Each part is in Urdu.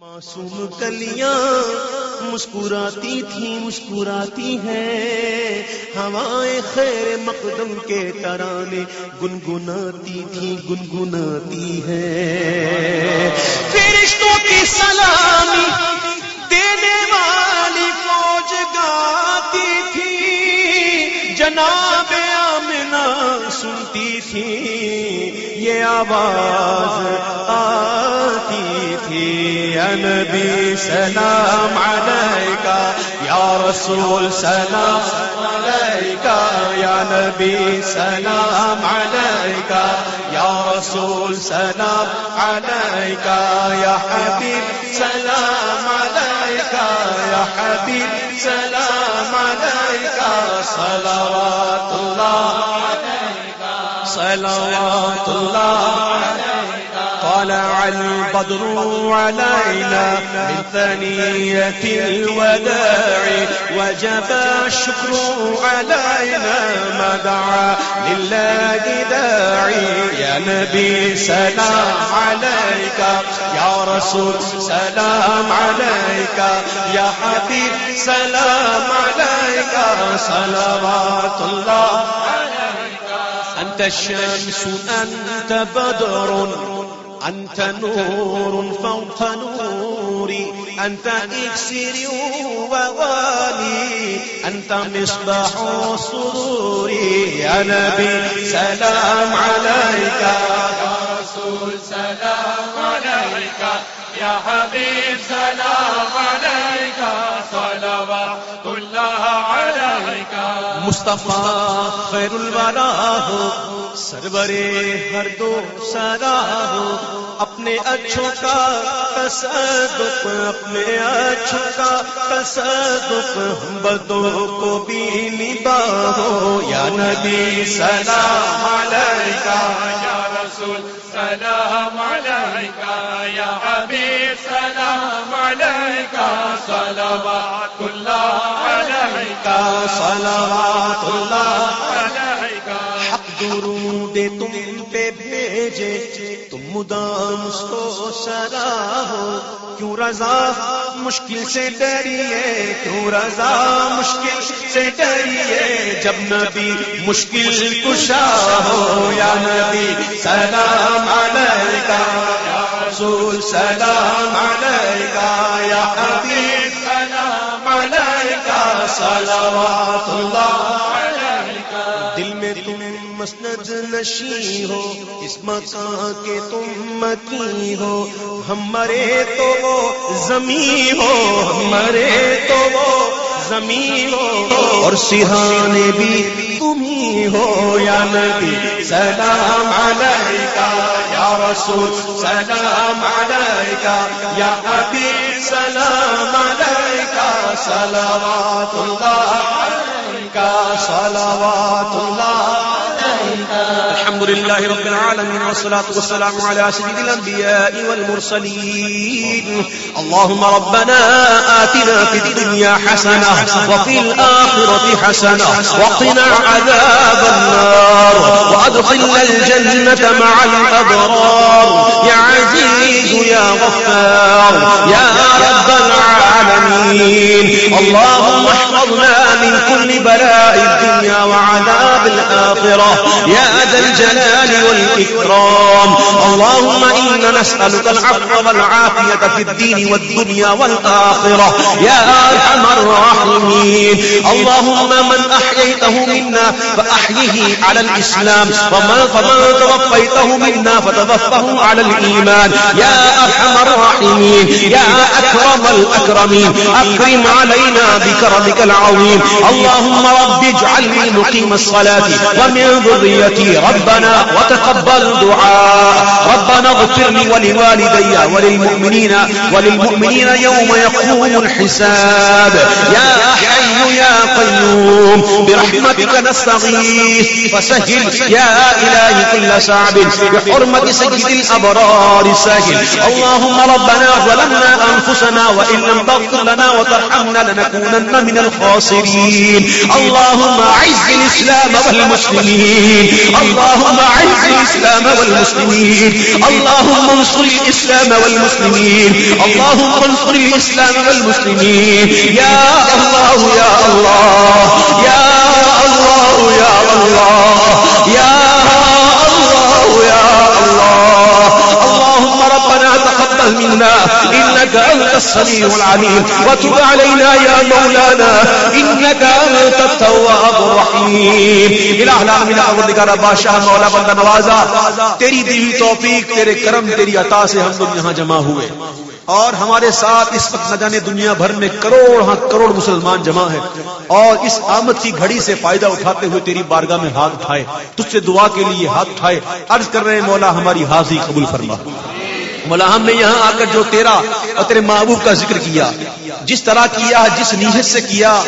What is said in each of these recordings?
معصوم کلیاں مسکراتی تھی، مسکراتی ہے۔ ہوائیں خیر مقدم کے ترانے گنگناتی تھی، گنگناتی ہے۔ فرشتوں کی سلامی دینے والی فوج گاتی تھی۔ جناب آمنا سنتی تھی۔ یہ آواز نبی سلام علیکہ، یا رسول سلام علیکہ، یا نبی سلام علیکہ، یا رسول سلام علیکہ، یا حبیب سلام علیکہ، یا حبیب سلام علیکہ، صلوات اللہ صلوات اللہ الله طلع البدر علينا من ثنية الوداع وجب الشكر علينا ما دعا لله داعي يا نبي سلام عليك يا رسول سلام عليك يا حبيب سلام عليك صلوات الله عليك. أنت الشمس، أنت بدر. أنت نور فوق نوري، أنت إكسر وغالي، أنت مصباح سروري يا نبي، سلام عليك. يا رسول، سلام عليك. يا حبيب، سلام مصطفیٰ خیر الورا ہو سرورے ہر دو سارا ہو اپنے اچھوں کا تصدق اپنے اچھوں کا تصدق ہم بدوں کو بھی نباہو یا نبی سلام علیکہ يا رسول سلام عليك يا حبيب سلام عليك صلوات الله عليك صلوات اللہ حق درود تم پہ بھیجے، تم مدام اس کو سراہو کیوں رضا مشکل سے ڈریے، کیوں رضا مشکل سے ڈریے۔ جب نبی مشکل کشا ہو، یا نبی سلام علیکہ رسول سلام علیکہ، یا حبیب صلوات اللہ دل میں تم مسند نشی ہو، اس مکان کے تم مکی ہو۔ ہم مرے تو وہ زمین ہو ہم مرے تو وہ زمین ہو۔ اور سہانے بھی تم ہی ہو، یا نبی، سلام علیکہ، یا رسول، سلام علیکہ، یا حبیب سلام علیکہ صلوات اللہ علیکہ صلوات الحمد لله رب العالمين والصلاة والسلام على سيد الأنبياء والمرسلين اللهم ربنا آتنا في الدنيا حسنة وفي الآخرة حسنة وقنا عذاب النار وأدخلنا الجنة مع الأبرار. يا عزيز يا غفار، يا رب العالمين. اللهم احفظنا من كل بلاء الدنيا وعذاب الآخرة. يا ذا الجلال الجلال والإكرام. اللهم إنا نسألك العفو والعافية في الدين والدنيا والآخرة. يا أرحم الراحمين. اللهم من أحييته منا فأحيه على الإسلام. ومن فمن توفيته منا فتوفه على الإيمان. يا أرحم الراحمين. يا أكرم الأكرمين. أكرم علينا بكرمك العظيم. اللهم رب اجعلني مقيم الصلاة. ومن ذريتي ربنا ربنا وتقبل دعاء. ربنا اغفر لي ولوالدي وللمؤمنين وللمؤمنين يوم يقوم الحساب. يا حي يا قيوم برحمتك نستغيث. فسهل. يا إلهي كل صعب بحرمة سيد الأبرار سهل اللهم ربنا ظلمنا أنفسنا وإن لم تغفر لنا وترحمنا لنكونن من الخاسرين. اللهم أعز الإسلام والمسلمين. اللهم أعز الإسلام والمسلمين. اللهم انصر الإسلام والمسلمين. اللهم انصر الإسلام والمسلمين. يا الله يا الله. يا الله يا الله يا الله يا الله اللهم ربنا تقبل منا إنك أنت السميع العليم وتب علينا يا مولانا إنك أنت التواب الرحيم الہ العالمین پروردگار بادشاہ مولا بندہ نوازا. تیری دی توفیق، تیرے کرم، تیری عطا سے ہم لوگ یہاں جمع ہوئے. اور ہمارے ساتھ اس وقت نہ جانے دنیا بھر میں کروڑ ہاں کروڑ مسلمان جمع ہے اور اس آمد کی گھڑی سے فائدہ اٹھاتے ہوئے تیری بارگاہ میں ہاتھ اٹھائے، تجھ سے دعا کے لیے ہاتھ اٹھائے۔ عرض کر رہے ہیں، مولا ہماری حاضری قبول فرما۔ مولا، ہم نے یہاں آ کر جو تیرا اور تیرے محبوب کا ذکر کیا، جس طرح کیا، جس نیت سے کیا،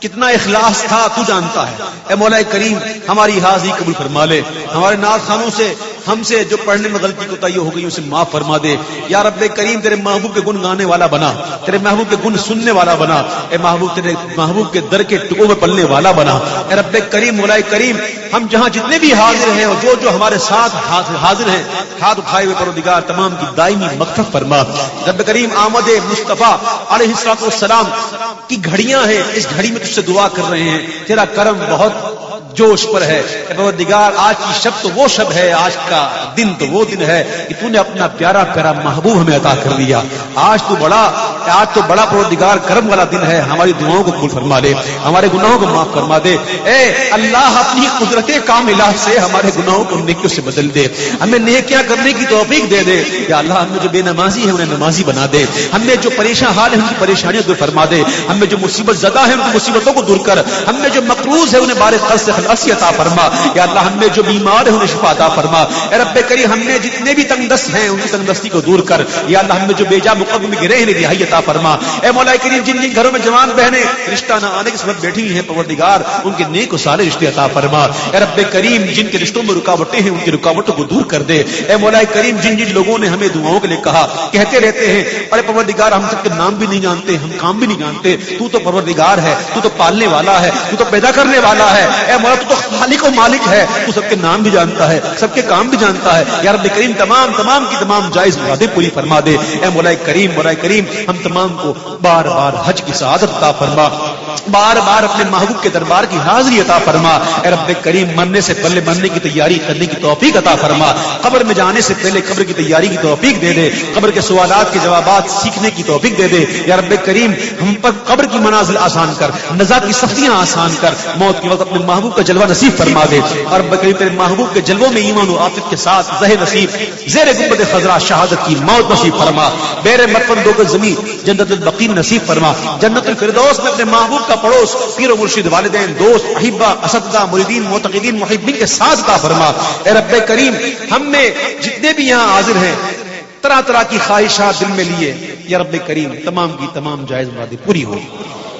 کتنا اخلاص تھا، تو جانتا ہے۔ اے مولا کریم، ہماری حاضری قبول فرما لے۔ ہمارے ناز خانوں سے ہم سے جو پڑھنے میں غلطی کوتاہی ہو گئی اسے معاف فرما دے۔ یا رب کریم، تیرے محبوب کے گن گانے والا بنا۔ تیرے محبوب کے گن سننے والا بنا۔ اے محبوب، تیرے محبوب کے در کے ٹکوں میں پلنے والا بنا۔ اے رب کریم، مولا کریم، ہم جہاں جتنے بھی حاضر ہیں اور جو جو ہمارے ساتھ حاضر ہیں، ہاتھ اٹھائے ہوئے پروردگار، تمام کی دائمی مقصد فرما۔ رب کریم، آمد مصطفیٰ علیہ السلام کی گھڑیاں ہیں۔ اس گھڑی میں تجھ سے دعا کر رہے ہیں۔ تیرا کرم بہت جوش پر ہے۔ دگار آج کی شب تو وہ شب ہے، آج کا دن تو وہ دن ہے کہ تو نے اپنا پیارا پیارا محبوب ہمیں عطا کر دیا۔ آج تو بڑا، آج تو بڑا پروردگار کرم والا دن ہے۔ ہماری دعاؤں کو قبول فرما دے، ہمارے گناہوں کو معاف فرما دے۔ اے اللہ، اپنی قدرت کام علاج سے ہمارے گناہوں کو نیکیوں سے بدل دے۔ ہمیں نیکیاں کرنے کی توفیق دے دے۔ یا اللہ، ہم جو بے نمازی ہے انہیں نمازی بنا دے۔ ہم نے جو پریشان حال ہے ان کی پریشانیاں دور فرما دے۔ ہمیں جو مصیبت زدہ ہے ان کی مصیبتوں کو دور کر۔ ہم نے جو مقروض ہے انہیں بارے قرض سے خلاصی عطا فرما۔ یا اللہ، ہم نے جو بیمار ہے انہیں شفا عطا فرما۔ اے رب کریم، ہم نے جتنے بھی تنگ دست ہیں ان کی تنگ دستی کو دور کر۔ یا اللہ، ہم نے جو بیجا مقدم میں گرے ہیں رہائی عطا فرما۔ اے مولا کریم، جن جن گھروں میں جوان بہنیں رشتہ نہ آنے کی سبب بیٹھی ہیں، پروردگار، ان کے نیک و سارے رشتے عطا فرما۔ اے رب کریم، جن کے رشتوں میں رکاوٹیں ہیں، ان کی رکاوٹوں کو دور کر دے۔ اے مولا کریم، جن جن لوگوں نے ہمیں دعاؤں کے لیے کہا، کہتے رہتے ہیں ارے پروردگار، ہم سب کے نام بھی نہیں جانتے، ہم کام بھی نہیں جانتے۔ تو تو پروردگار ہے، تو تو پالنے والا ہے، تو تو پیدا کرنے والا ہے۔ اے مولا تو تو خالق و مالک ہے، تو سب کے نام بھی جانتا ہے، سب کے کام بھی جانتا ہے۔ یا رب کریم، تمام تمام کی تمام جائز مرادیں پوری فرما دے۔ اے مولا کریم مولا کریم، ہم تمام کو بار بار حج کی سعادت عطا فرما۔ بار بار اپنے محبوب کے دربار کی حاضری عطا فرما۔ اے رب کریم، مرنے سے پہلے مرنے کی تیاری کرنے کی توفیق عطا فرما۔ قبر میں جانے سے پہلے قبر کی تیاری کی توفیق دے دے۔ قبر کے سوالات کے جوابات سیکھنے کی توفیق دے دے۔ یا رب کریم، ہم پر قبر کی منازل آسان کر نزا کی سختیاں آسان کر۔ موت کے وقت اپنے محبوب کا جلوہ نصیب فرما دے اور بکری تیرے محبوب کے جلووں میں ایمان و عاطف کے ساتھ زہ نصیب، زیر گنبد خزرا شہادت کی موت نصیب فرما۔ بیر مرفن دو زمین، جنت البقی نصیب فرما۔ جنت الفردوس میں اپنے محبوب کا پڑوس، پیر و مرشد والدین، دوست احبا اسدہ مریدین، معتقدین، محبین کے ساتھ کا فرما۔ اے رب کریم، ہم میں جتنے بھی یہاں حاضر ہیں، طرح طرح کی خواہشات دل میں لیے۔ یا رب کریم، تمام کی تمام جائز مرادیں پوری ہو۔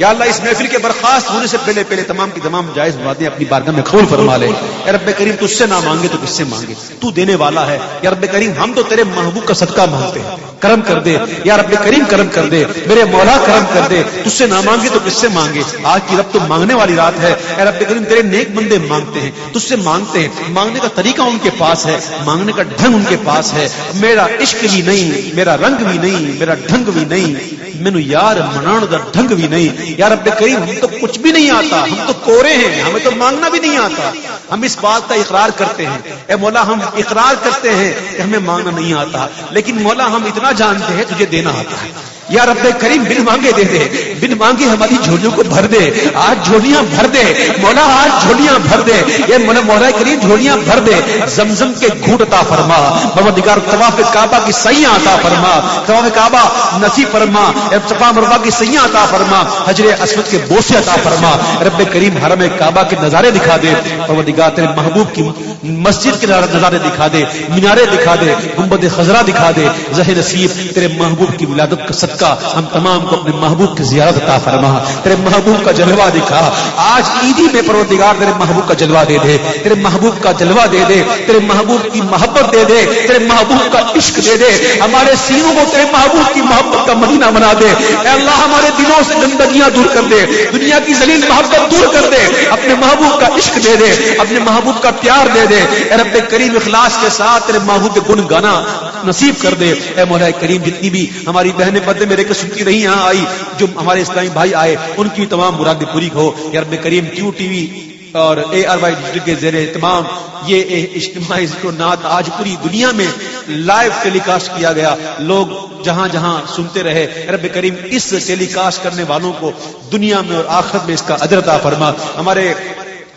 یا اللہ اس محفل کے برخاست ہونے سے پہلے پہلے تمام کی تمام جائز مرادیں اپنی بارگاہ میں قبول فرما لے۔ یا رب کریم تجھ سے نہ مانگے تو کس سے مانگے؟ تو دینے والا ہے۔ یا رب کریم، ہم تو تیرے محبوب کا صدقہ مانگتے ہیں۔ کرم کر دے۔ یا رب کریم، کرم کر دے۔ میرے مولا، کرم کر دے۔ تجھ سے نہ مانگے تو کس سے مانگے؟ آج کی رب تو مانگنے والی رات ہے۔ اے رب کریم، تیرے نیک بندے مانگتے ہیں۔ تجھ سے مانگتے ہیں۔ مانگنے کا طریقہ ان کے پاس ہے۔ مانگنے کا ڈھنگ ان کے پاس ہے۔ میرا عشق بھی نہیں، میرا رنگ بھی نہیں، میرا ڈھنگ بھی نہیں۔ مینو یار منان کا ڈھنگ بھی نہیں۔ یار رب کریم، ہم تو کچھ بھی نہیں آتا، ہم تو کورے ہیں، ہمیں تو مانگنا بھی نہیں آتا۔ ہم اس بات کا اقرار کرتے ہیں۔ اے مولا، ہم اقرار کرتے ہیں کہ ہمیں مانگنا نہیں آتا، لیکن مولا، ہم اتنا جانتے ہیں تجھے دینا آتا ہے۔ یا رب کریم بن مانگے دے دے، بن مانگے ہماری جھولیوں کو بھر دے۔ آج جھولیاں بھر دے۔ مولا، آج جھولیاں بھر دے۔ یہ مولا مولا کریم، جھولیاں بھر دے۔ زمزم کے گھوٹ عطا فرما۔ بابا دگار طواف کعبہ کی سیاں عطا فرما۔ طواف کعبہ نصیب فرما۔ صفا مروا کی سیاں عطا فرما۔ حجر اسود کے بوسے عطا فرما۔ رب کریم حرم کعبہ کے نظارے دکھا دے۔ بابا دگار تیرے محبوب کی مسجد کے نظارے دکھا دے۔ مینارے دکھا دے۔ گنبد خزرہ دکھا دے۔ زہ نصیب تیرے محبوب کی ولادت کا صدقہ صدقہ ہم تمام کو اپنے محبوب کی زیارت عطا فرما۔ تیرے محبوب کا جلوہ دکھا۔ آج عیدی میں پروردگار تیرے محبوب کا جلوہ دے دے۔ تیرے محبوب کا جلوہ دے دے۔ تیرے محبوب کی محبت دے دے۔ تیرے محبوب کا عشق دے دے۔ ہمارے سینوں کو تیرے محبوب کی محبت کا مدینہ بنا دے۔ اے اللہ، ہمارے دلوں سے گندگیاں دور کر دے۔ دنیا کی ذلیل محبت دور کر دے۔ اپنے محبوب کا عشق دے دے۔ اپنے محبوب کا پیار دے دے۔ اے رب کریم، اخلاص کے ساتھ تیرے محبوب کے گن گانا نصیب کر دے۔ اے مولا کریم، جتنی بھی ہماری بہنیں پردے میرے کے سنتی نہیں یہاں آئی، جو ہمارے اسلامی بھائی آئے، ان کی تمام مرادیں پوری ہو۔ یا رب کریم کیو ٹی وی اور اے آر وائی ڈیجیٹل کے زیر اہتمام، یہ اجتماعی ذکر نعت آج پوری دنیا میں لائیو ٹیلی کاسٹ کیا گیا۔ لوگ جہاں جہاں سنتے رہے، رب کریم اس ٹیلی کاسٹ کرنے والوں کو دنیا میں اور آخرت میں اس کا ادرتا فرما۔ ہمارے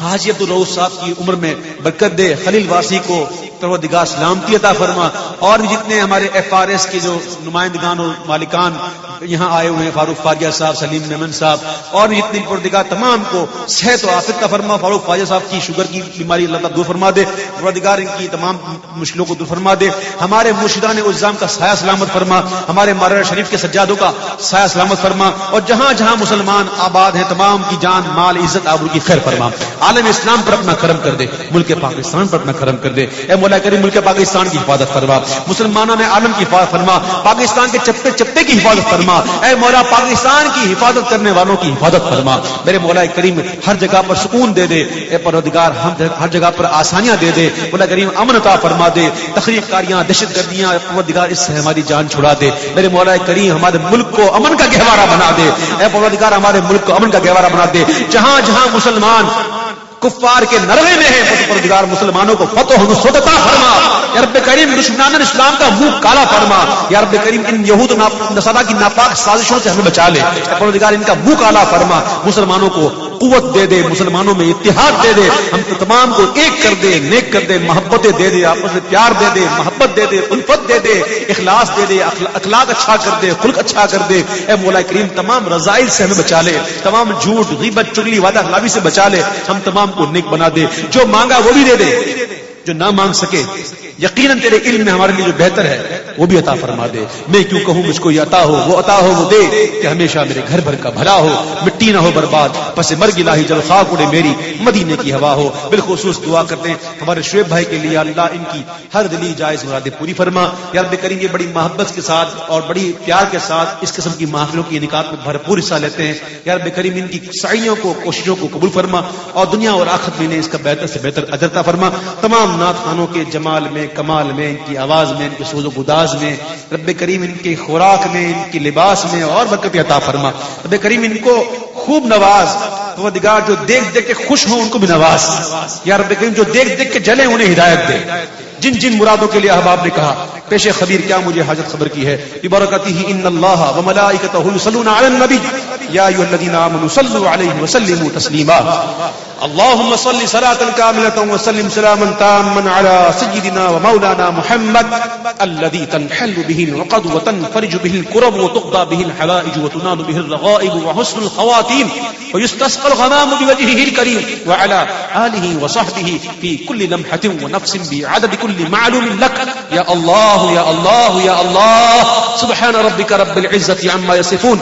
حاجی عبد الروز صاحب کی عمر میں برکت دے، خلیل واسی کو پروردگار سلامتی عطا فرما۔ اور بھی جتنے ہمارے ایف آر ایس کے جو نمائندگان اور مالکان یہاں آئے ہوئے ہیں، فاروق فاجہ صاحب، سلیم میمن صاحب، اور بھی جتنے پروردگار تمام کو صحت و آفت کا فرما، فاروق فاجہ صاحب کی شوگر کی بیماری اللہ تعالیٰ دور فرما دے، پروردگار ان کی تمام مشکلوں کو دور فرما دے، ہمارے مرشدان الزام کا سایہ سلامت فرما، ہمارے مارر شریف کے سجادوں کا سایہ سلامت فرما، اور جہاں جہاں مسلمان آباد ہیں، تمام کی جان، مال، عزت، آبرو کی خیر فرما۔ عالم اسلام پر اپنا کرم کر دے، ملک پاکستان پر اپنا کرم کر دے۔ اے مولا کریم، ملک پاکستان کی حفاظت فرما۔ مسلمانوں نے عالم کی حفاظت فرما، پاکستان کے چپے چپے کی حفاظت فرما۔ اے مولا، پاکستان کی حفاظت کرنے والوں کی حفاظت فرما۔ میرے مولا کریم، ہر جگہ پر سکون دے دے۔ اے پروردگار، ہم ہر جگہ پر آسانیاں دے دے۔ مولا کریم، امن عطا فرما دے۔ تخریب کاریاں، دہشت گردیاں، پروردگار، اس سے ہماری جان چھڑا دے۔ میرے مولا کریم، ہمارے ملک کو امن کا گہوارہ بنا دے۔ اے پروردگار، ہمارے ملک کو امن کا گہوارہ بنا دے۔ جہاں جہاں مسلمان کفار کے نروے میں ہے پروردگار، مسلمانوں کو فتح و نصرت عطا فرما۔ یا رب کریم، دشمنان اسلام کا منہ کالا فرما۔ یا رب کریم، ان یہود و نصارہ کی ناپاک سازشوں سے ہمیں بچا لے۔ پروردگار، ان کا منہ کالا فرما۔ مسلمانوں کو قوت دے دے، مسلمانوں میں اتحاد دے دے۔ ہم تمام کو ایک کر دے، نیک کر دے، محبتیں دے دے، آپس میں پیار دے دے، محبت دے دے، الفت دے دے، اخلاص دے دے اخلاق اچھا کر دے، خلق اچھا کر دے۔ اے مولا کریم، تمام رضائل سے ہمیں بچا لے۔ تمام جھوٹ، غیبت، چگلی، وعدہ خلافی سے بچا لے۔ ہم تمام کو نیک بنا دے۔ جو مانگا وہ بھی دے دے۔ جو نہ مانگ سکے، یقیناً تیرے علم میں ہمارے لیے جو بہتر ہے، وہ بھی عطا فرما دے۔ میں کیوں کہوں مجھ کو یہ عطا ہو، وہ عطا ہو، وہ دے کہ ہمیشہ میرے گھر بھر کا بھلا ہو، مٹی نہ ہو برباد، پس مر گلا ہی جل خاک اڑے میری، مدینے کی ہوا ہو۔ بالخصوص دعا کرتے ہیں، ہمارے شعیب بھائی کے لیے اللہ ان کی ہر دلی جائز مرادیں پوری فرما۔ یا رب کریم، یہ بڑی محبت کے ساتھ اور بڑی پیار کے ساتھ اس قسم کی محفلوں کی نکات میں بھرپور حصہ لیتے ہیں۔ یا رب کریم، ان کی سائیوں کو، کوششوں کو قبول فرما۔ اور دنیا اور آخرت میں اس کا بہتر سے بہتر ادرتا فرما۔ تمام نعت خانوں کے جمال میں، کمال میں، ان کی آواز میں، ان کے سوز و گداز میں، رب کریم ان کی خوراک میں، ان کی لباس میں، اور برکت عطا فرما۔ رب کریم ان کو خوب نواز وہ دگار جو دیکھ دیکھ کے خوش ہوں، ان کو بھی نواز۔ یا رب کریم جو دیکھ دیکھ کے جلے انہیں ہدایت دے۔ جن جن مرادوں کے لیے احباب نے کہا، پیش خبیر کیا مجھے حاجت خبر کی ہے؟ ببرکتہ ان اللہ وملائکتہ یصلون علی النبی۔ یا ایھا الذین آمنوا صلوا علیہ وسلموا تسلیما. اللهم صل صلاة كاملة وسلم سلاما تاما على سيدنا ومولانا محمد الذي تنحل به العقد وتنفرج به الكرب وتقضى به الحوائج وتنال به الرغائب وحسن الخواتيم ويستسقى الغمام بوجهه الكريم وعلى آله وصحبه في كل لمحة ونفس بعدد كل معلوم لك يا الله يا الله يا الله سبحان ربك رب العزة عما يصفون